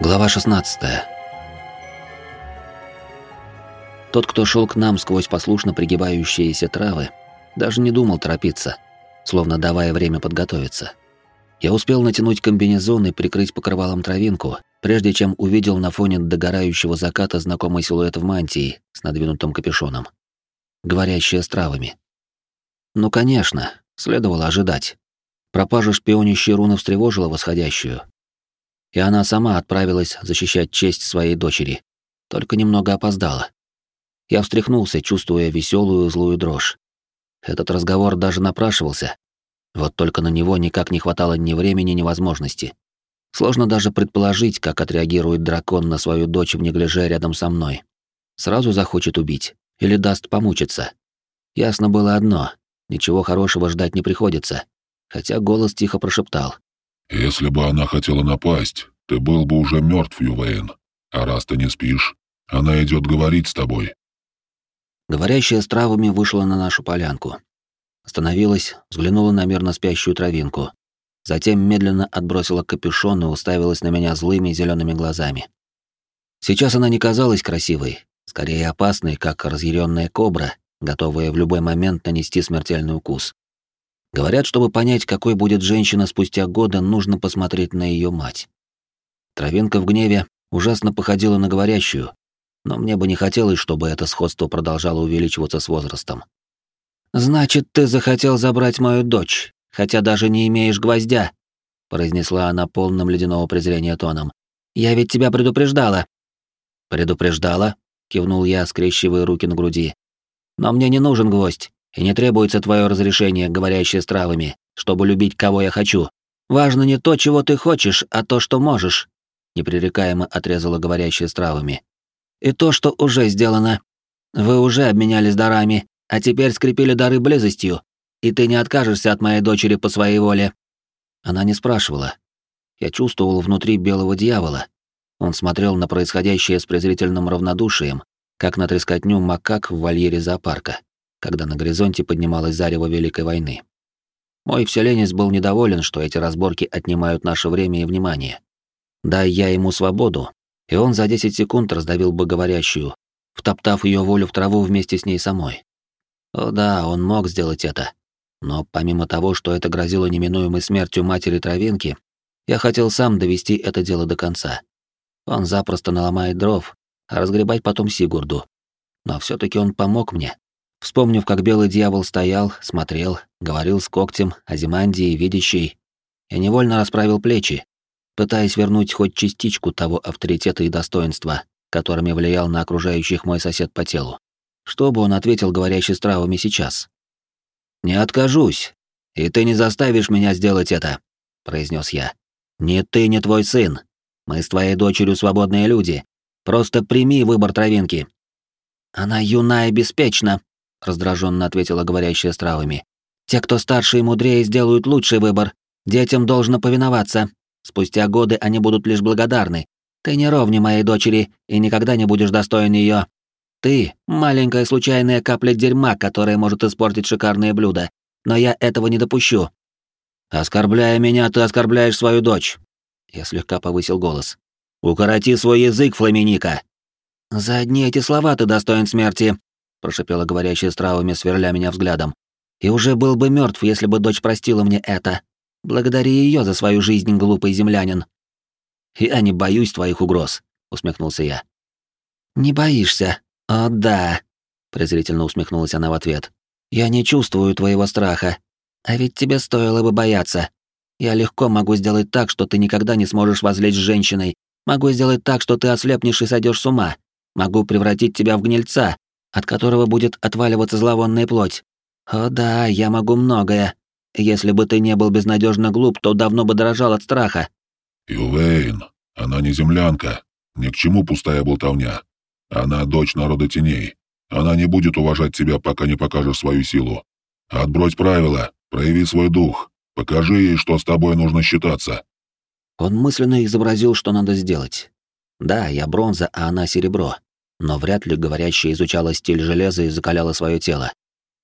Глава 16. Тот, кто шел к нам сквозь послушно пригибающиеся травы, даже не думал торопиться, словно давая время подготовиться. Я успел натянуть комбинезон и прикрыть покрывалом травинку, прежде чем увидел на фоне догорающего заката знакомый силуэт в мантии с надвинутым капюшоном. Говорящая с травами. Ну, конечно, следовало ожидать. Пропажа шпионящей руны встревожила восходящую, и она сама отправилась защищать честь своей дочери, только немного опоздала. Я встряхнулся, чувствуя веселую злую дрожь. Этот разговор даже напрашивался. Вот только на него никак не хватало ни времени, ни возможности. Сложно даже предположить, как отреагирует дракон на свою дочь в неглиже рядом со мной. Сразу захочет убить или даст помучиться. Ясно было одно — ничего хорошего ждать не приходится, хотя голос тихо прошептал. Если бы она хотела напасть, ты был бы уже мертв, Ювейн. А раз ты не спишь, она идет говорить с тобой. Говорящая с травами вышла на нашу полянку. Остановилась, взглянула на мирно спящую травинку. Затем медленно отбросила капюшон и уставилась на меня злыми зелеными глазами. Сейчас она не казалась красивой, скорее опасной, как разъяренная кобра, готовая в любой момент нанести смертельный укус. Говорят, чтобы понять, какой будет женщина спустя годы, нужно посмотреть на ее мать. Травинка в гневе ужасно походила на говорящую, но мне бы не хотелось, чтобы это сходство продолжало увеличиваться с возрастом. «Значит, ты захотел забрать мою дочь, хотя даже не имеешь гвоздя», произнесла она полным ледяного презрения тоном. «Я ведь тебя предупреждала». «Предупреждала?» — кивнул я, скрещивая руки на груди. «Но мне не нужен гвоздь и не требуется твое разрешение, говорящее с травами, чтобы любить кого я хочу. Важно не то, чего ты хочешь, а то, что можешь», — непререкаемо отрезала говорящая с травами. «И то, что уже сделано. Вы уже обменялись дарами, а теперь скрепили дары близостью, и ты не откажешься от моей дочери по своей воле». Она не спрашивала. Я чувствовал внутри белого дьявола. Он смотрел на происходящее с презрительным равнодушием, как на трескотню макак в вольере зоопарка когда на горизонте поднималось зарево Великой войны. Мой вселенец был недоволен, что эти разборки отнимают наше время и внимание. Дай я ему свободу, и он за 10 секунд раздавил бы говорящую, втоптав ее волю в траву вместе с ней самой. О да, он мог сделать это. Но помимо того, что это грозило неминуемой смертью матери Травинки, я хотел сам довести это дело до конца. Он запросто наломает дров, а разгребать потом Сигурду. Но все таки он помог мне, Вспомнив, как белый дьявол стоял, смотрел, говорил с когтем, Азимандией, видящей, я невольно расправил плечи, пытаясь вернуть хоть частичку того авторитета и достоинства, которыми влиял на окружающих мой сосед по телу. Что бы он ответил говорящий с травами сейчас? «Не откажусь, и ты не заставишь меня сделать это», — произнес я. «Ни ты, ни твой сын. Мы с твоей дочерью свободные люди. Просто прими выбор травинки». «Она юна и беспечна», раздраженно ответила говорящая с травами. Те, кто старше и мудрее, сделают лучший выбор. Детям должно повиноваться. Спустя годы они будут лишь благодарны. Ты не ровня моей дочери и никогда не будешь достоин ее. Ты — маленькая случайная капля дерьма, которая может испортить шикарное блюдо. Но я этого не допущу. Оскорбляя меня, ты оскорбляешь свою дочь. Я слегка повысил голос. Укороти свой язык, Фламиника. За одни эти слова ты достоин смерти, прошипела говорящая с травами, сверля меня взглядом. И уже был бы мертв, если бы дочь простила мне это. Благодари ее за свою жизнь, глупый землянин. Я не боюсь твоих угроз, усмехнулся я. Не боишься? О, да, презрительно усмехнулась она в ответ. Я не чувствую твоего страха. А ведь тебе стоило бы бояться. Я легко могу сделать так, что ты никогда не сможешь возлечь с женщиной. Могу сделать так, что ты ослепнешь и сойдешь с ума. Могу превратить тебя в гнильца, от которого будет отваливаться зловонная плоть. О да, я могу многое. Если бы ты не был безнадежно глуп, то давно бы дрожал от страха. Ювейн, она не землянка. Ни к чему пустая болтовня. Она дочь народа теней. Она не будет уважать тебя, пока не покажешь свою силу. Отбрось правила, прояви свой дух. Покажи ей, что с тобой нужно считаться. Он мысленно изобразил, что надо сделать. Да, я бронза, а она серебро но вряд ли говорящая изучала стиль железа и закаляла свое тело.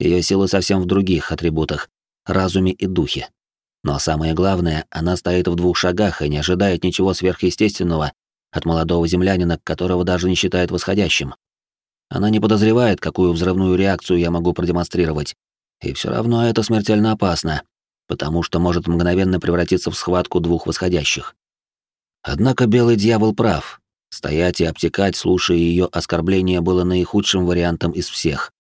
Ее сила совсем в других атрибутах — разуме и духе. Но самое главное, она стоит в двух шагах и не ожидает ничего сверхъестественного, от молодого землянина, которого даже не считает восходящим. Она не подозревает, какую взрывную реакцию я могу продемонстрировать. И все равно это смертельно опасно, потому что может мгновенно превратиться в схватку двух восходящих. Однако белый дьявол прав. Стоять и обтекать, слушая ее оскорбления, было наихудшим вариантом из всех.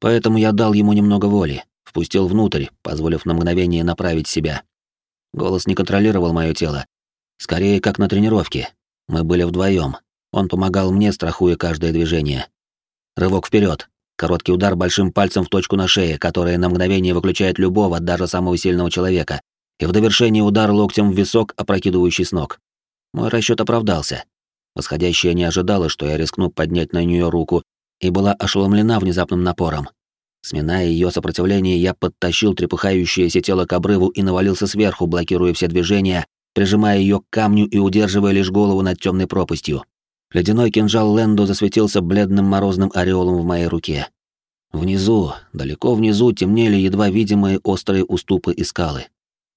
Поэтому я дал ему немного воли, впустил внутрь, позволив на мгновение направить себя. Голос не контролировал мое тело. Скорее, как на тренировке. Мы были вдвоем. Он помогал мне, страхуя каждое движение. Рывок вперед, Короткий удар большим пальцем в точку на шее, которая на мгновение выключает любого, даже самого сильного человека. И в довершение удар локтем в висок, опрокидывающий с ног. Мой расчет оправдался. Восходящая не ожидала, что я рискну поднять на нее руку, и была ошеломлена внезапным напором. Сминая ее сопротивление, я подтащил трепыхающееся тело к обрыву и навалился сверху, блокируя все движения, прижимая ее к камню и удерживая лишь голову над темной пропастью. Ледяной кинжал Лендо засветился бледным морозным ореолом в моей руке. Внизу, далеко внизу, темнели едва видимые острые уступы и скалы.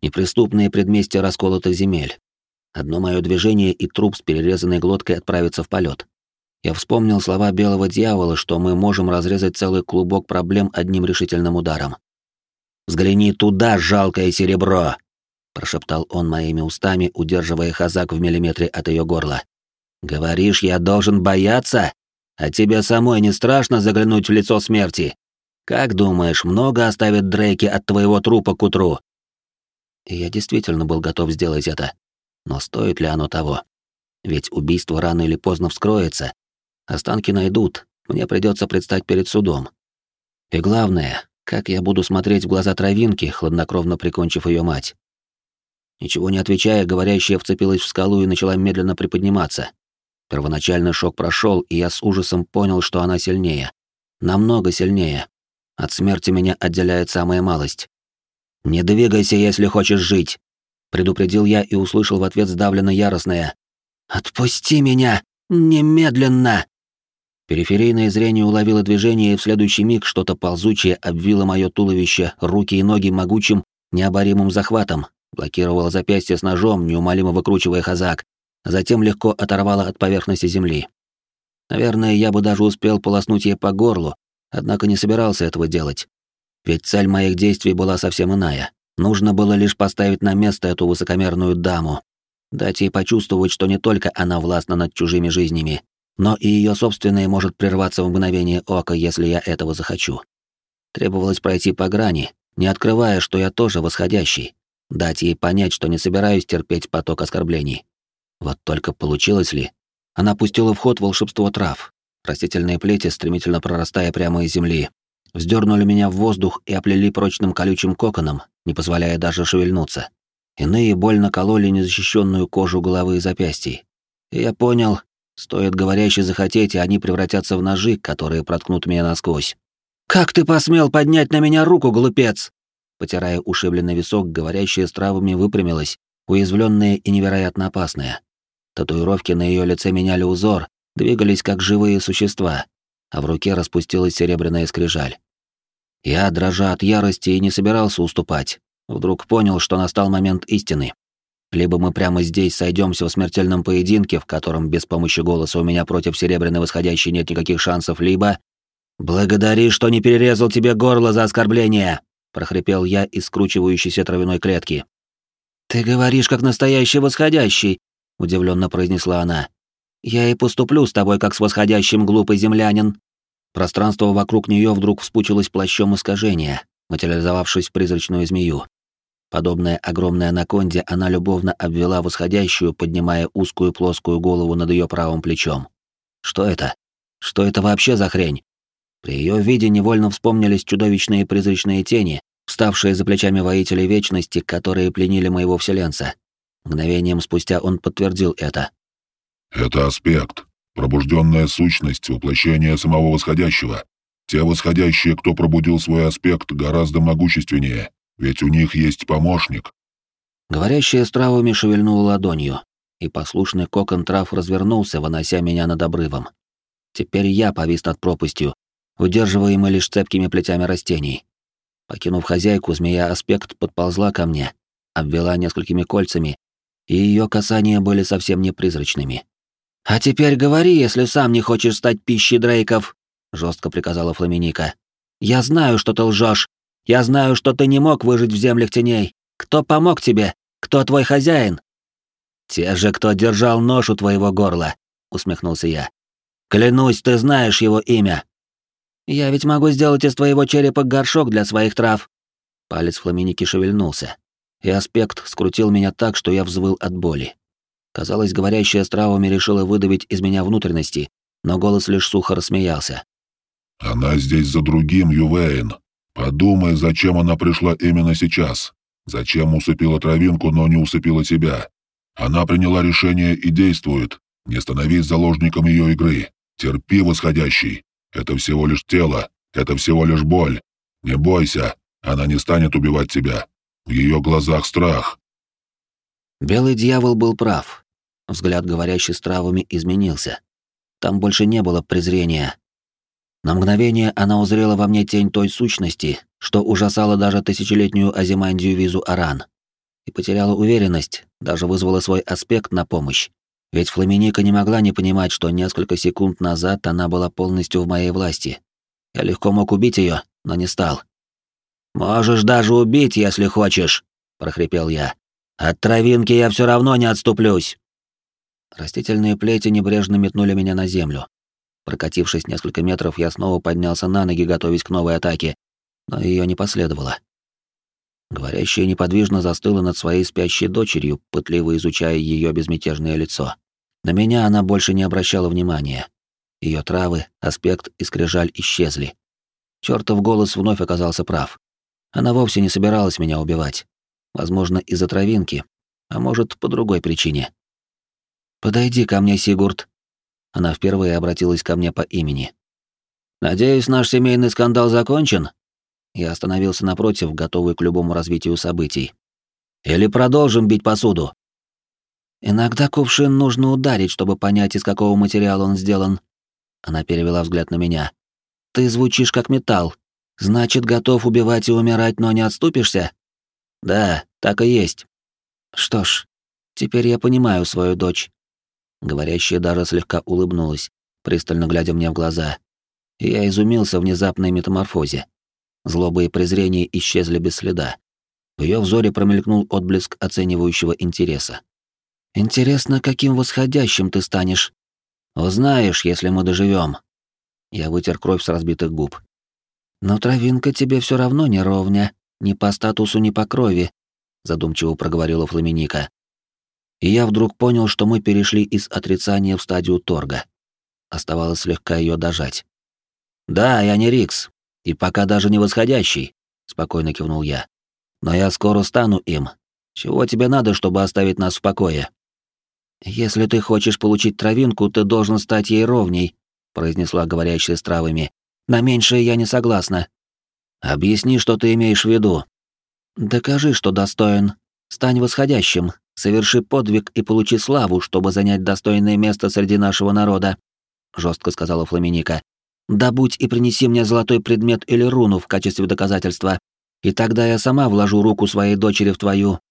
Неприступные предместья расколотых земель. Одно мое движение, и труп с перерезанной глоткой отправится в полет. Я вспомнил слова белого дьявола, что мы можем разрезать целый клубок проблем одним решительным ударом. «Взгляни туда, жалкое серебро!» — прошептал он моими устами, удерживая Хазак в миллиметре от ее горла. Говоришь, я должен бояться? А тебе самой не страшно заглянуть в лицо смерти? Как думаешь, много оставит Дрейки от твоего трупа к утру? И я действительно был готов сделать это. Но стоит ли оно того? Ведь убийство рано или поздно вскроется. Останки найдут, мне придется предстать перед судом. И главное, как я буду смотреть в глаза травинки, хладнокровно прикончив ее мать. Ничего не отвечая, говорящая вцепилась в скалу и начала медленно приподниматься. Первоначальный шок прошел, и я с ужасом понял, что она сильнее. Намного сильнее. От смерти меня отделяет самая малость. «Не двигайся, если хочешь жить!» Предупредил я и услышал в ответ сдавленно яростное. «Отпусти меня! Немедленно!» Периферийное зрение уловило движение, и в следующий миг что-то ползучее обвило мое туловище, руки и ноги могучим, необоримым захватом, блокировало запястье с ножом, неумолимо выкручивая хазак, затем легко оторвала от поверхности земли. Наверное, я бы даже успел полоснуть ей по горлу, однако не собирался этого делать. Ведь цель моих действий была совсем иная. Нужно было лишь поставить на место эту высокомерную даму, дать ей почувствовать, что не только она властна над чужими жизнями, но и ее собственное может прерваться в мгновение ока, если я этого захочу. Требовалось пройти по грани, не открывая, что я тоже восходящий, дать ей понять, что не собираюсь терпеть поток оскорблений. Вот только получилось ли? Она пустила в ход волшебство трав. Растительные плети, стремительно прорастая прямо из земли, вздернули меня в воздух и оплели прочным колючим коконом, не позволяя даже шевельнуться. Иные больно кололи незащищенную кожу головы и запястий. И я понял, стоит говорящий захотеть, и они превратятся в ножи, которые проткнут меня насквозь. «Как ты посмел поднять на меня руку, глупец?» Потирая ушибленный висок, говорящая с травами выпрямилась, уязвленная и невероятно опасная. Татуировки на ее лице меняли узор, двигались как живые существа, а в руке распустилась серебряная скрижаль. Я, дрожа от ярости, и не собирался уступать. Вдруг понял, что настал момент истины. Либо мы прямо здесь сойдемся в смертельном поединке, в котором без помощи голоса у меня против серебряной восходящей нет никаких шансов, либо... «Благодари, что не перерезал тебе горло за оскорбление!» — прохрипел я из скручивающейся травяной клетки. «Ты говоришь, как настоящий восходящий!» удивленно произнесла она. Я и поступлю с тобой как с восходящим глупый землянин. Пространство вокруг нее вдруг вспучилось плащом искажения, материализовавшись в призрачную змею. Подобная огромной анаконде, она любовно обвела восходящую, поднимая узкую плоскую голову над ее правым плечом. Что это? Что это вообще за хрень? При ее виде невольно вспомнились чудовищные призрачные тени, вставшие за плечами воителей вечности, которые пленили моего вселенца. Мгновением спустя он подтвердил это. «Это аспект, пробужденная сущность, воплощение самого восходящего. Те восходящие, кто пробудил свой аспект, гораздо могущественнее, ведь у них есть помощник». Говорящая с травами шевельнула ладонью, и послушный кокон трав развернулся, вынося меня над обрывом. Теперь я повис над пропастью, удерживаемый лишь цепкими плетями растений. Покинув хозяйку, змея-аспект подползла ко мне, обвела несколькими кольцами и ее касания были совсем не призрачными. «А теперь говори, если сам не хочешь стать пищей Дрейков», — жестко приказала Фламиника. «Я знаю, что ты лжешь. Я знаю, что ты не мог выжить в землях теней. Кто помог тебе? Кто твой хозяин?» «Те же, кто держал нож у твоего горла», — усмехнулся я. «Клянусь, ты знаешь его имя». «Я ведь могу сделать из твоего черепа горшок для своих трав». Палец Фламиники шевельнулся, и аспект скрутил меня так, что я взвыл от боли. Казалось, говорящая с травами решила выдавить из меня внутренности, но голос лишь сухо рассмеялся. «Она здесь за другим, Ювейн. Подумай, зачем она пришла именно сейчас. Зачем усыпила травинку, но не усыпила тебя. Она приняла решение и действует. Не становись заложником ее игры. Терпи, восходящий. Это всего лишь тело. Это всего лишь боль. Не бойся. Она не станет убивать тебя. В ее глазах страх. Белый дьявол был прав. Взгляд, говорящий с травами, изменился. Там больше не было презрения. На мгновение она узрела во мне тень той сущности, что ужасала даже тысячелетнюю Азимандию Визу Аран. И потеряла уверенность, даже вызвала свой аспект на помощь. Ведь Фламиника не могла не понимать, что несколько секунд назад она была полностью в моей власти. Я легко мог убить ее, но не стал. «Можешь даже убить, если хочешь», — прохрипел я. «От травинки я все равно не отступлюсь». Растительные плети небрежно метнули меня на землю. Прокатившись несколько метров, я снова поднялся на ноги, готовясь к новой атаке, но ее не последовало. Говорящая неподвижно застыла над своей спящей дочерью, пытливо изучая ее безмятежное лицо. На меня она больше не обращала внимания. Ее травы, аспект и скрижаль исчезли. Чёртов голос вновь оказался прав. Она вовсе не собиралась меня убивать. Возможно, из-за травинки, а может, по другой причине. «Подойди ко мне, Сигурд». Она впервые обратилась ко мне по имени. «Надеюсь, наш семейный скандал закончен?» Я остановился напротив, готовый к любому развитию событий. «Или продолжим бить посуду?» «Иногда кувшин нужно ударить, чтобы понять, из какого материала он сделан». Она перевела взгляд на меня. «Ты звучишь как металл. Значит, готов убивать и умирать, но не отступишься?» «Да, так и есть». «Что ж, теперь я понимаю свою дочь. Говорящая даже слегка улыбнулась, пристально глядя мне в глаза. Я изумился внезапной метаморфозе. Злоба и презрение исчезли без следа. В ее взоре промелькнул отблеск оценивающего интереса. «Интересно, каким восходящим ты станешь?» «Узнаешь, если мы доживем. Я вытер кровь с разбитых губ. «Но травинка тебе все равно не ровня, ни по статусу, ни по крови», задумчиво проговорила Фламиника и я вдруг понял, что мы перешли из отрицания в стадию торга. Оставалось слегка ее дожать. «Да, я не Рикс, и пока даже не восходящий», — спокойно кивнул я. «Но я скоро стану им. Чего тебе надо, чтобы оставить нас в покое?» «Если ты хочешь получить травинку, ты должен стать ей ровней», — произнесла говорящая с травами. «На меньшее я не согласна». «Объясни, что ты имеешь в виду». «Докажи, что достоин. Стань восходящим, Соверши подвиг и получи славу, чтобы занять достойное место среди нашего народа», — жестко сказала Фламиника. «Добудь и принеси мне золотой предмет или руну в качестве доказательства, и тогда я сама вложу руку своей дочери в твою».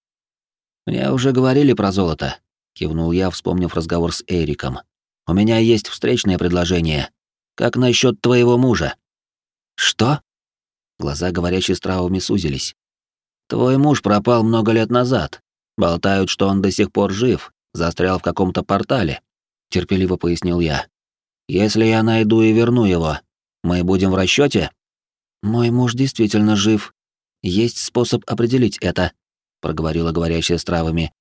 «Мне уже говорили про золото», — кивнул я, вспомнив разговор с Эриком. «У меня есть встречное предложение. Как насчет твоего мужа?» «Что?» Глаза говорящей с травами сузились. «Твой муж пропал много лет назад, Болтают, что он до сих пор жив, застрял в каком-то портале, терпеливо пояснил я. Если я найду и верну его, мы будем в расчете? Мой муж действительно жив. Есть способ определить это, проговорила говорящая с травами.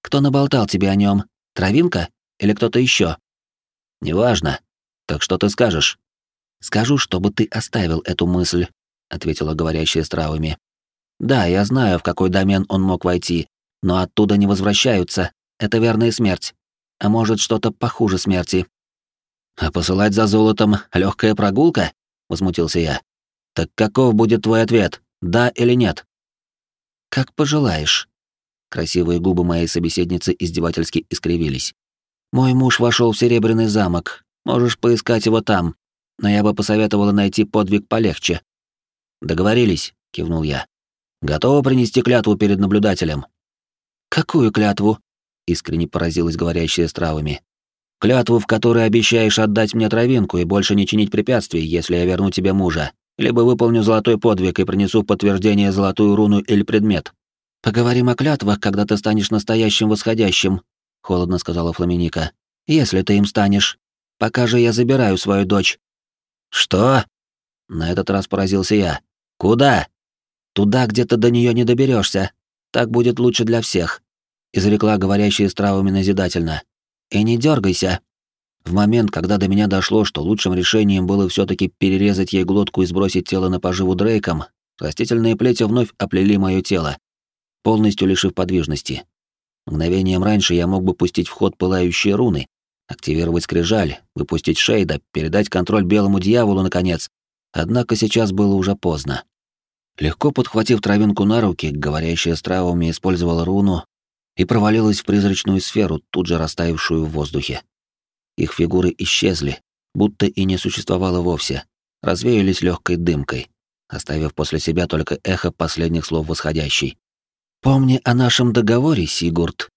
Кто наболтал тебе о нем? Травинка или кто-то еще? Неважно. Так что ты скажешь? Скажу, чтобы ты оставил эту мысль, ответила говорящая с травами. Да, я знаю, в какой домен он мог войти, но оттуда не возвращаются. Это верная смерть. А может, что-то похуже смерти. А посылать за золотом — легкая прогулка? Возмутился я. Так каков будет твой ответ, да или нет? Как пожелаешь. Красивые губы моей собеседницы издевательски искривились. Мой муж вошел в Серебряный замок. Можешь поискать его там. Но я бы посоветовала найти подвиг полегче. Договорились, кивнул я. Готова принести клятву перед наблюдателем. «Какую клятву?» — искренне поразилась говорящая с травами. Клятву, в которой обещаешь отдать мне травинку и больше не чинить препятствий, если я верну тебе мужа, либо выполню золотой подвиг и принесу подтверждение золотую руну или предмет. Поговорим о клятвах, когда ты станешь настоящим восходящим, холодно сказала Фламиника. Если ты им станешь. Пока же я забираю свою дочь. Что? На этот раз поразился я. Куда? Туда, где ты до нее не доберешься. Так будет лучше для всех, изрекла говорящая с травами назидательно. И не дергайся. В момент, когда до меня дошло, что лучшим решением было все таки перерезать ей глотку и сбросить тело на поживу Дрейком, растительные плети вновь оплели мое тело, полностью лишив подвижности. Мгновением раньше я мог бы пустить в ход пылающие руны, активировать скрижаль, выпустить шейда, передать контроль белому дьяволу, наконец. Однако сейчас было уже поздно. Легко подхватив травинку на руки, говорящая с травами использовала руну и провалилась в призрачную сферу, тут же растаявшую в воздухе. Их фигуры исчезли, будто и не существовало вовсе, развеялись легкой дымкой, оставив после себя только эхо последних слов восходящей. «Помни о нашем договоре, Сигурд»,